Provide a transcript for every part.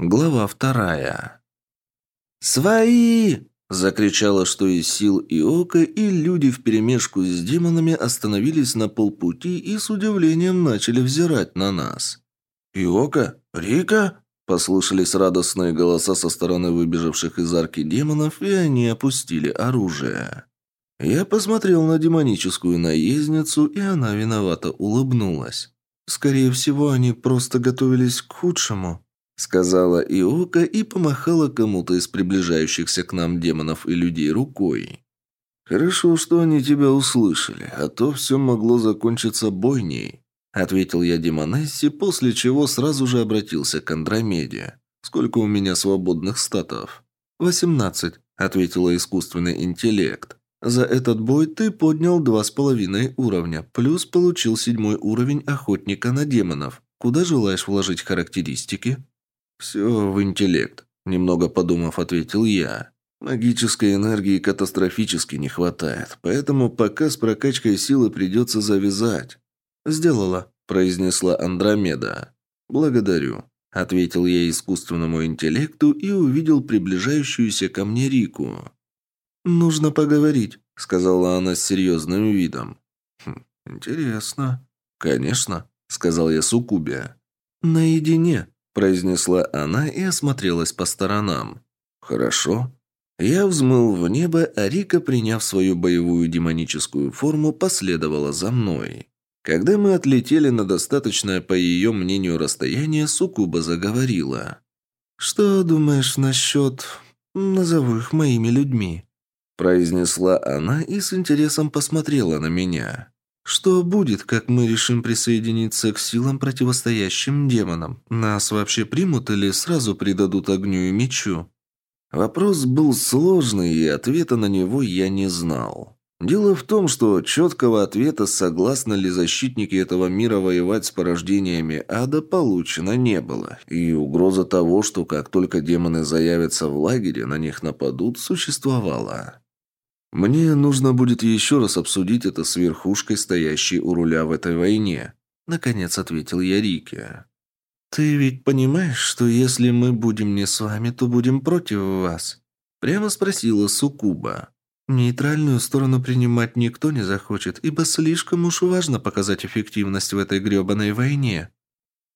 Глава вторая. «Свои!» – закричала, что из сил Иока, и люди вперемешку с демонами остановились на полпути и с удивлением начали взирать на нас. «Иока? Рика?» – послышались радостные голоса со стороны выбежавших из арки демонов, и они опустили оружие. Я посмотрел на демоническую наездницу, и она виновато улыбнулась. Скорее всего, они просто готовились к худшему сказала Иока и помахала кому-то из приближающихся к нам демонов и людей рукой. «Хорошо, что они тебя услышали, а то все могло закончиться бойней», ответил я Демонессе, после чего сразу же обратился к Андромеде. «Сколько у меня свободных статов?» «Восемнадцать», — ответила искусственный интеллект. «За этот бой ты поднял два с половиной уровня, плюс получил седьмой уровень охотника на демонов. Куда желаешь вложить характеристики?» «Все в интеллект», – немного подумав, ответил я. «Магической энергии катастрофически не хватает, поэтому пока с прокачкой силы придется завязать». «Сделала», – произнесла Андромеда. «Благодарю», – ответил я искусственному интеллекту и увидел приближающуюся ко мне Рику. «Нужно поговорить», – сказала она с серьезным видом. «Хм, интересно». «Конечно», – сказал я Сукубе. «Наедине», произнесла она и осмотрелась по сторонам. «Хорошо». Я взмыл в небо, а Рика, приняв свою боевую демоническую форму, последовала за мной. Когда мы отлетели на достаточное, по ее мнению, расстояние, Сукуба заговорила. «Что думаешь насчет... назову их моими людьми?» произнесла она и с интересом посмотрела на меня. Что будет, как мы решим присоединиться к силам, противостоящим демонам? Нас вообще примут или сразу предадут огню и мечу? Вопрос был сложный, и ответа на него я не знал. Дело в том, что четкого ответа, согласны ли защитники этого мира воевать с порождениями ада, получено не было. И угроза того, что как только демоны заявятся в лагере, на них нападут, существовала. «Мне нужно будет еще раз обсудить это с верхушкой, стоящей у руля в этой войне», — наконец ответил я Рике. «Ты ведь понимаешь, что если мы будем не с вами, то будем против вас?» Прямо спросила Сукуба. «Нейтральную сторону принимать никто не захочет, ибо слишком уж важно показать эффективность в этой гребаной войне».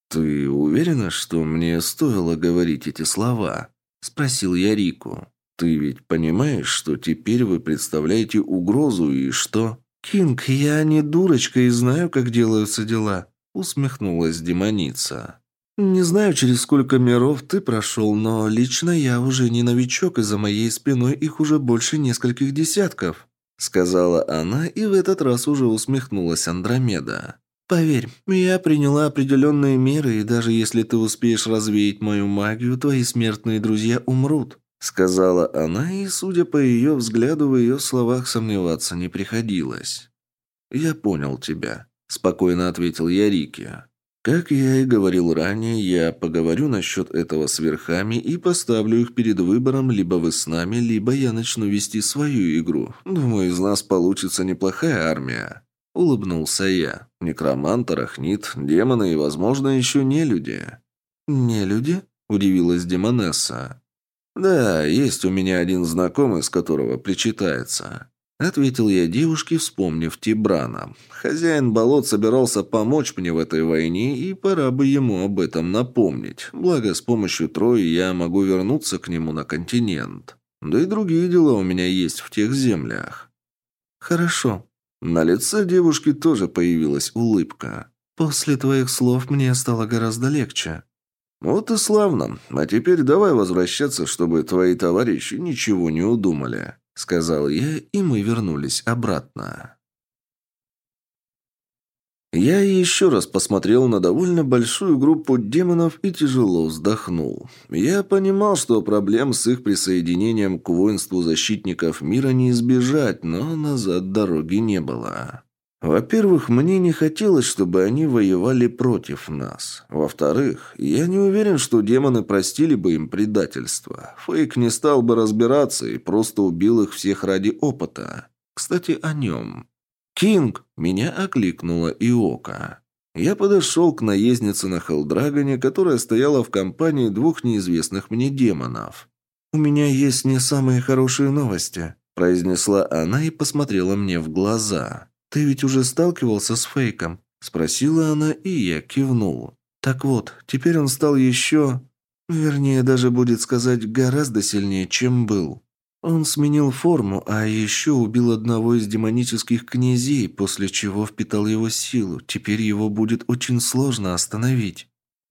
«Ты уверена, что мне стоило говорить эти слова?» – спросил я Рику. Ты ведь понимаешь, что теперь вы представляете угрозу и что...» «Кинг, я не дурочка и знаю, как делаются дела», — усмехнулась демоница. «Не знаю, через сколько миров ты прошел, но лично я уже не новичок, и за моей спиной их уже больше нескольких десятков», — сказала она, и в этот раз уже усмехнулась Андромеда. «Поверь, я приняла определенные меры, и даже если ты успеешь развеять мою магию, твои смертные друзья умрут сказала она, и, судя по ее взгляду, в ее словах сомневаться не приходилось. «Я понял тебя», – спокойно ответил я Рике. «Как я и говорил ранее, я поговорю насчет этого с верхами и поставлю их перед выбором, либо вы с нами, либо я начну вести свою игру. Думаю, из нас получится неплохая армия». Улыбнулся я. Некромант, арахнит, демоны и, возможно, еще не люди. «Не люди?» – удивилась Демонесса. «Да, есть у меня один знакомый, с которого причитается», — ответил я девушке, вспомнив Тибрана. «Хозяин болот собирался помочь мне в этой войне, и пора бы ему об этом напомнить. Благо, с помощью Трои я могу вернуться к нему на континент. Да и другие дела у меня есть в тех землях». «Хорошо». На лице девушки тоже появилась улыбка. «После твоих слов мне стало гораздо легче». «Вот и славно. А теперь давай возвращаться, чтобы твои товарищи ничего не удумали», — сказал я, и мы вернулись обратно. Я еще раз посмотрел на довольно большую группу демонов и тяжело вздохнул. Я понимал, что проблем с их присоединением к воинству защитников мира не избежать, но назад дороги не было. Во-первых, мне не хотелось, чтобы они воевали против нас. Во-вторых, я не уверен, что демоны простили бы им предательство. Фейк не стал бы разбираться и просто убил их всех ради опыта. Кстати, о нем. «Кинг!» – меня окликнула Иока. Я подошел к наезднице на Халдрагоне, которая стояла в компании двух неизвестных мне демонов. «У меня есть не самые хорошие новости», – произнесла она и посмотрела мне в глаза. «Ты ведь уже сталкивался с фейком?» – спросила она, и я кивнул. «Так вот, теперь он стал еще... Вернее, даже будет сказать, гораздо сильнее, чем был. Он сменил форму, а еще убил одного из демонических князей, после чего впитал его силу. Теперь его будет очень сложно остановить.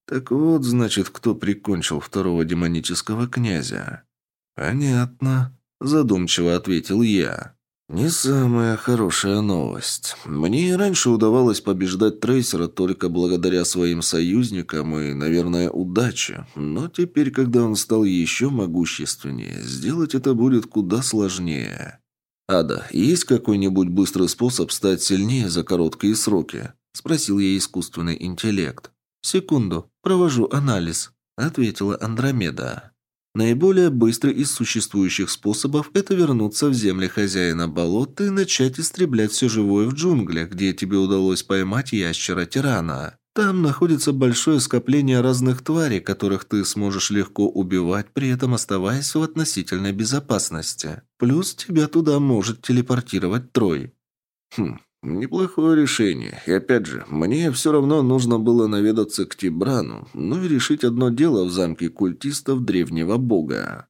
Так вот, значит, кто прикончил второго демонического князя. Понятно, задумчиво ответил я. Не самая хорошая новость. Мне и раньше удавалось побеждать трейсера только благодаря своим союзникам и, наверное, удаче. Но теперь, когда он стал еще могущественнее, сделать это будет куда сложнее. «Ада, есть какой-нибудь быстрый способ стать сильнее за короткие сроки?» – спросил я искусственный интеллект. «Секунду, провожу анализ», – ответила Андромеда. Наиболее быстрый из существующих способов – это вернуться в земли хозяина болота и начать истреблять все живое в джунглях, где тебе удалось поймать ящера-тирана. Там находится большое скопление разных тварей, которых ты сможешь легко убивать, при этом оставаясь в относительной безопасности. Плюс тебя туда может телепортировать Трой. Хм, Неплохое решение. И опять же, мне все равно нужно было наведаться к Тибрану, ну и решить одно дело в замке культистов древнего бога.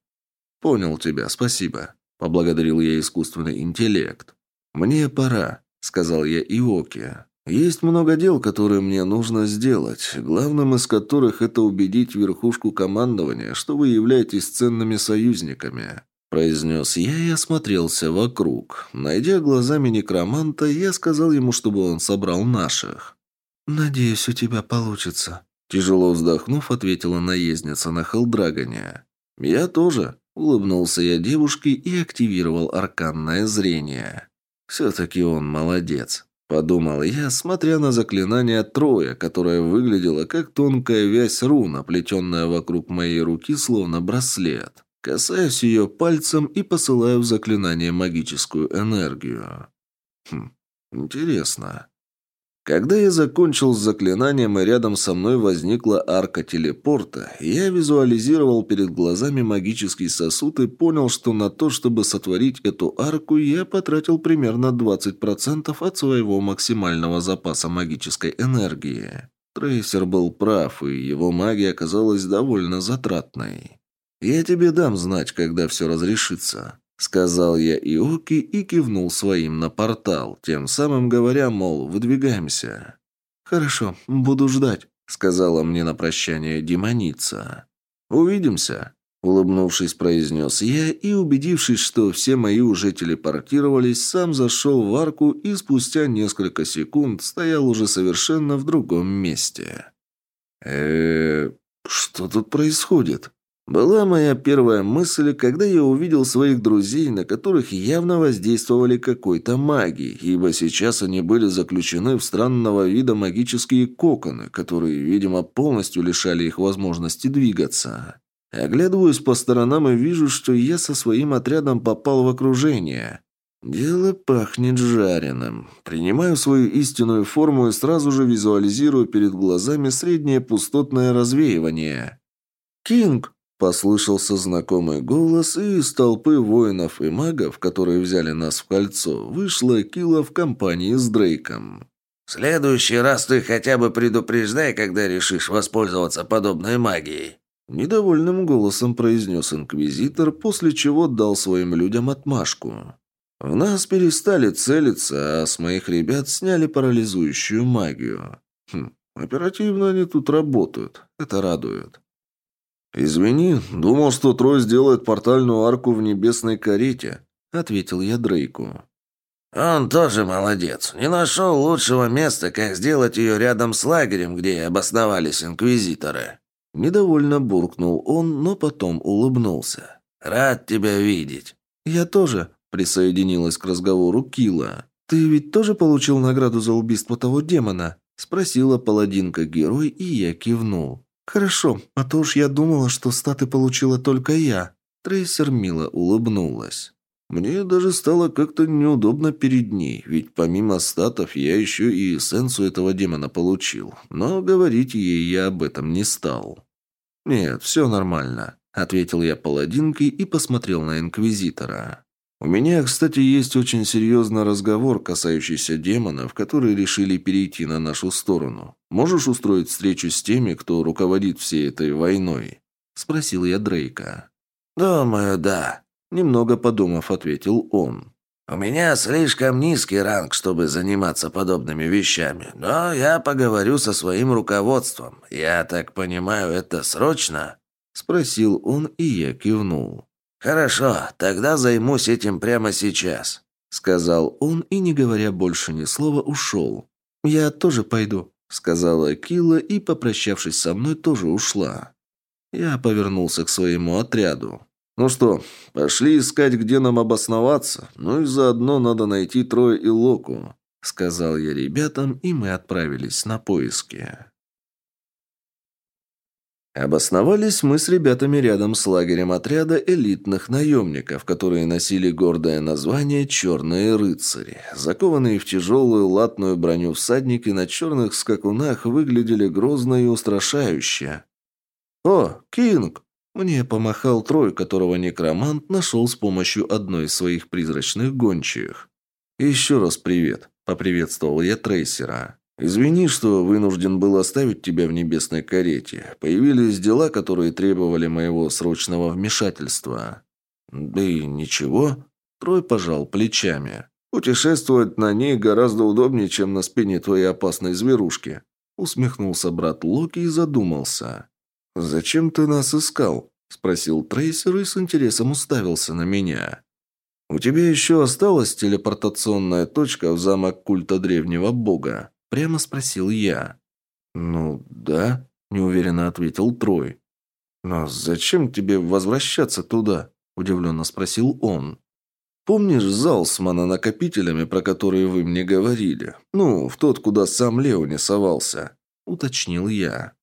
«Понял тебя, спасибо», – поблагодарил я искусственный интеллект. «Мне пора», – сказал я Иоке. «Есть много дел, которые мне нужно сделать, главным из которых это убедить верхушку командования, что вы являетесь ценными союзниками произнес я и осмотрелся вокруг. Найдя глазами некроманта, я сказал ему, чтобы он собрал наших. «Надеюсь, у тебя получится», – тяжело вздохнув, ответила наездница на Халдрагоне. «Я тоже», – улыбнулся я девушке и активировал арканное зрение. «Все-таки он молодец», – подумал я, смотря на заклинание Троя, которое выглядело как тонкая вязь руна, плетенная вокруг моей руки, словно браслет. Касаюсь ее пальцем и посылаю в заклинание магическую энергию. Хм, интересно. Когда я закончил с заклинанием и рядом со мной возникла арка телепорта, я визуализировал перед глазами магический сосуд и понял, что на то, чтобы сотворить эту арку, я потратил примерно 20% от своего максимального запаса магической энергии. Трейсер был прав, и его магия оказалась довольно затратной. «Я тебе дам знать, когда все разрешится», — сказал я Иоки и кивнул своим на портал, тем самым говоря, мол, выдвигаемся. «Хорошо, буду ждать», — сказала мне на прощание демоница. «Увидимся», — улыбнувшись, произнес я и, убедившись, что все мои уже телепортировались, сам зашел в арку и спустя несколько секунд стоял уже совершенно в другом месте. э что тут происходит?» Была моя первая мысль, когда я увидел своих друзей, на которых явно воздействовали какой-то магией, ибо сейчас они были заключены в странного вида магические коконы, которые, видимо, полностью лишали их возможности двигаться. Оглядываюсь по сторонам и вижу, что я со своим отрядом попал в окружение. Дело пахнет жареным. Принимаю свою истинную форму и сразу же визуализирую перед глазами среднее пустотное развеивание. «Кинг!» Послышался знакомый голос, и из толпы воинов и магов, которые взяли нас в кольцо, вышла Кила в компании с Дрейком. «В следующий раз ты хотя бы предупреждай, когда решишь воспользоваться подобной магией», Недовольным голосом произнес инквизитор, после чего дал своим людям отмашку. В нас перестали целиться, а с моих ребят сняли парализующую магию. Хм, оперативно они тут работают. Это радует. «Извини, думал, что Трой сделает портальную арку в небесной карете», — ответил я Дрейку. «Он тоже молодец. Не нашел лучшего места, как сделать ее рядом с лагерем, где обосновались инквизиторы». Недовольно буркнул он, но потом улыбнулся. «Рад тебя видеть». «Я тоже», — присоединилась к разговору Кила. «Ты ведь тоже получил награду за убийство того демона?» — спросила паладинка-герой, и я кивнул. «Хорошо, а то уж я думала, что статы получила только я». Трейсер мило улыбнулась. Мне даже стало как-то неудобно перед ней, ведь помимо статов я еще и эссенцию этого демона получил. Но говорить ей я об этом не стал. «Нет, все нормально», — ответил я паладинке и посмотрел на Инквизитора. «У меня, кстати, есть очень серьезный разговор, касающийся демонов, которые решили перейти на нашу сторону. Можешь устроить встречу с теми, кто руководит всей этой войной?» — спросил я Дрейка. «Думаю, да», — немного подумав, ответил он. «У меня слишком низкий ранг, чтобы заниматься подобными вещами, но я поговорю со своим руководством. Я так понимаю, это срочно?» — спросил он, и я кивнул. «Хорошо, тогда займусь этим прямо сейчас», — сказал он и, не говоря больше ни слова, ушел. «Я тоже пойду», — сказала Кила и, попрощавшись со мной, тоже ушла. Я повернулся к своему отряду. «Ну что, пошли искать, где нам обосноваться, ну и заодно надо найти Троя и Локу», — сказал я ребятам, и мы отправились на поиски. Обосновались мы с ребятами рядом с лагерем отряда элитных наемников, которые носили гордое название «Черные рыцари». Закованные в тяжелую латную броню всадники на черных скакунах выглядели грозно и устрашающе. «О, Кинг!» Мне помахал Трой, которого некромант нашел с помощью одной из своих призрачных гончих. «Еще раз привет», — поприветствовал я Трейсера. «Извини, что вынужден был оставить тебя в небесной карете. Появились дела, которые требовали моего срочного вмешательства». «Да и ничего». Трой пожал плечами. «Путешествовать на ней гораздо удобнее, чем на спине твоей опасной зверушки», усмехнулся брат Локи и задумался. «Зачем ты нас искал?» – спросил Трейсер и с интересом уставился на меня. «У тебя еще осталась телепортационная точка в замок культа древнего бога?» Прямо спросил я. «Ну, да», – неуверенно ответил Трой. «Но зачем тебе возвращаться туда?» – удивленно спросил он. «Помнишь зал с мононакопителями, про которые вы мне говорили? Ну, в тот, куда сам Лео не совался?» – уточнил я.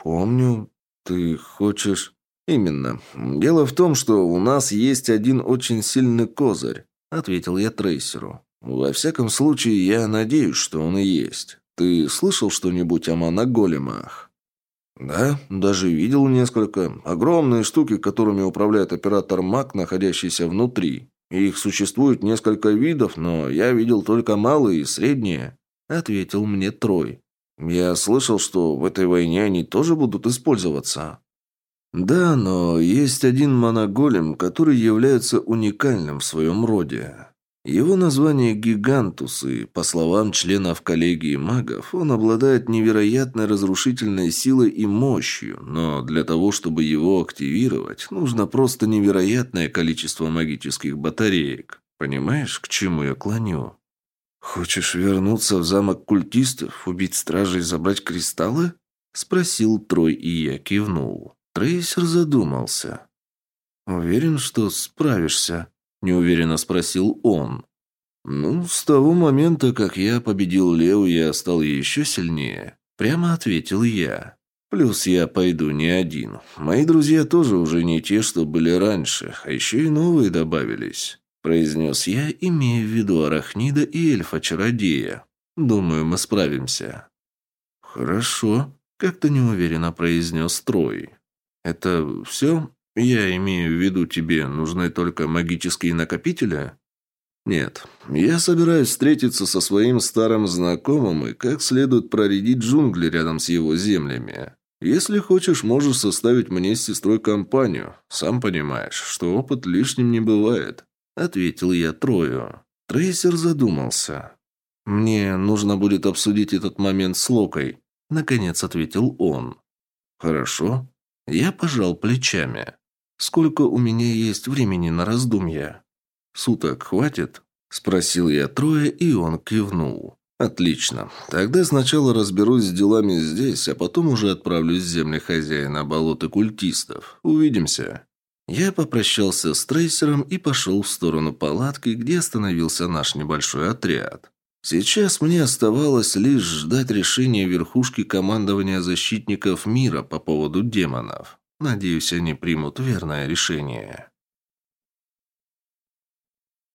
«Помню. Ты хочешь...» «Именно. Дело в том, что у нас есть один очень сильный козырь», – ответил я Трейсеру. «Во всяком случае, я надеюсь, что он и есть. Ты слышал что-нибудь о моноголемах?» «Да, даже видел несколько. Огромные штуки, которыми управляет оператор МАК, находящийся внутри. Их существует несколько видов, но я видел только малые и средние», — ответил мне Трой. «Я слышал, что в этой войне они тоже будут использоваться». «Да, но есть один моноголем, который является уникальным в своем роде. Его название «Гигантус», и, по словам членов коллегии магов, он обладает невероятной разрушительной силой и мощью, но для того, чтобы его активировать, нужно просто невероятное количество магических батареек. Понимаешь, к чему я клоню? «Хочешь вернуться в замок культистов, убить стражей и забрать кристаллы?» – спросил Трой, и я кивнул. Трейсер задумался. «Уверен, что справишься?» Неуверенно спросил он. «Ну, с того момента, как я победил Лео, я стал еще сильнее», – прямо ответил я. «Плюс я пойду не один. Мои друзья тоже уже не те, что были раньше, а еще и новые добавились», – произнес я, имея в виду Арахнида и эльфа-чародея. «Думаю, мы справимся». «Хорошо», – как-то неуверенно произнес Трой. «Это все?» «Я имею в виду, тебе нужны только магические накопители?» «Нет. Я собираюсь встретиться со своим старым знакомым и как следует проредить джунгли рядом с его землями. Если хочешь, можешь составить мне с сестрой компанию. Сам понимаешь, что опыт лишним не бывает», — ответил я Трою. Трейсер задумался. «Мне нужно будет обсудить этот момент с Локой», — наконец ответил он. «Хорошо». Я пожал плечами. «Сколько у меня есть времени на раздумья?» «Суток хватит?» – спросил я Троя, и он кивнул. «Отлично. Тогда сначала разберусь с делами здесь, а потом уже отправлюсь в земли хозяина болота культистов. Увидимся». Я попрощался с трейсером и пошел в сторону палатки, где остановился наш небольшой отряд. Сейчас мне оставалось лишь ждать решения верхушки командования защитников мира по поводу демонов. Надеюсь, они примут верное решение.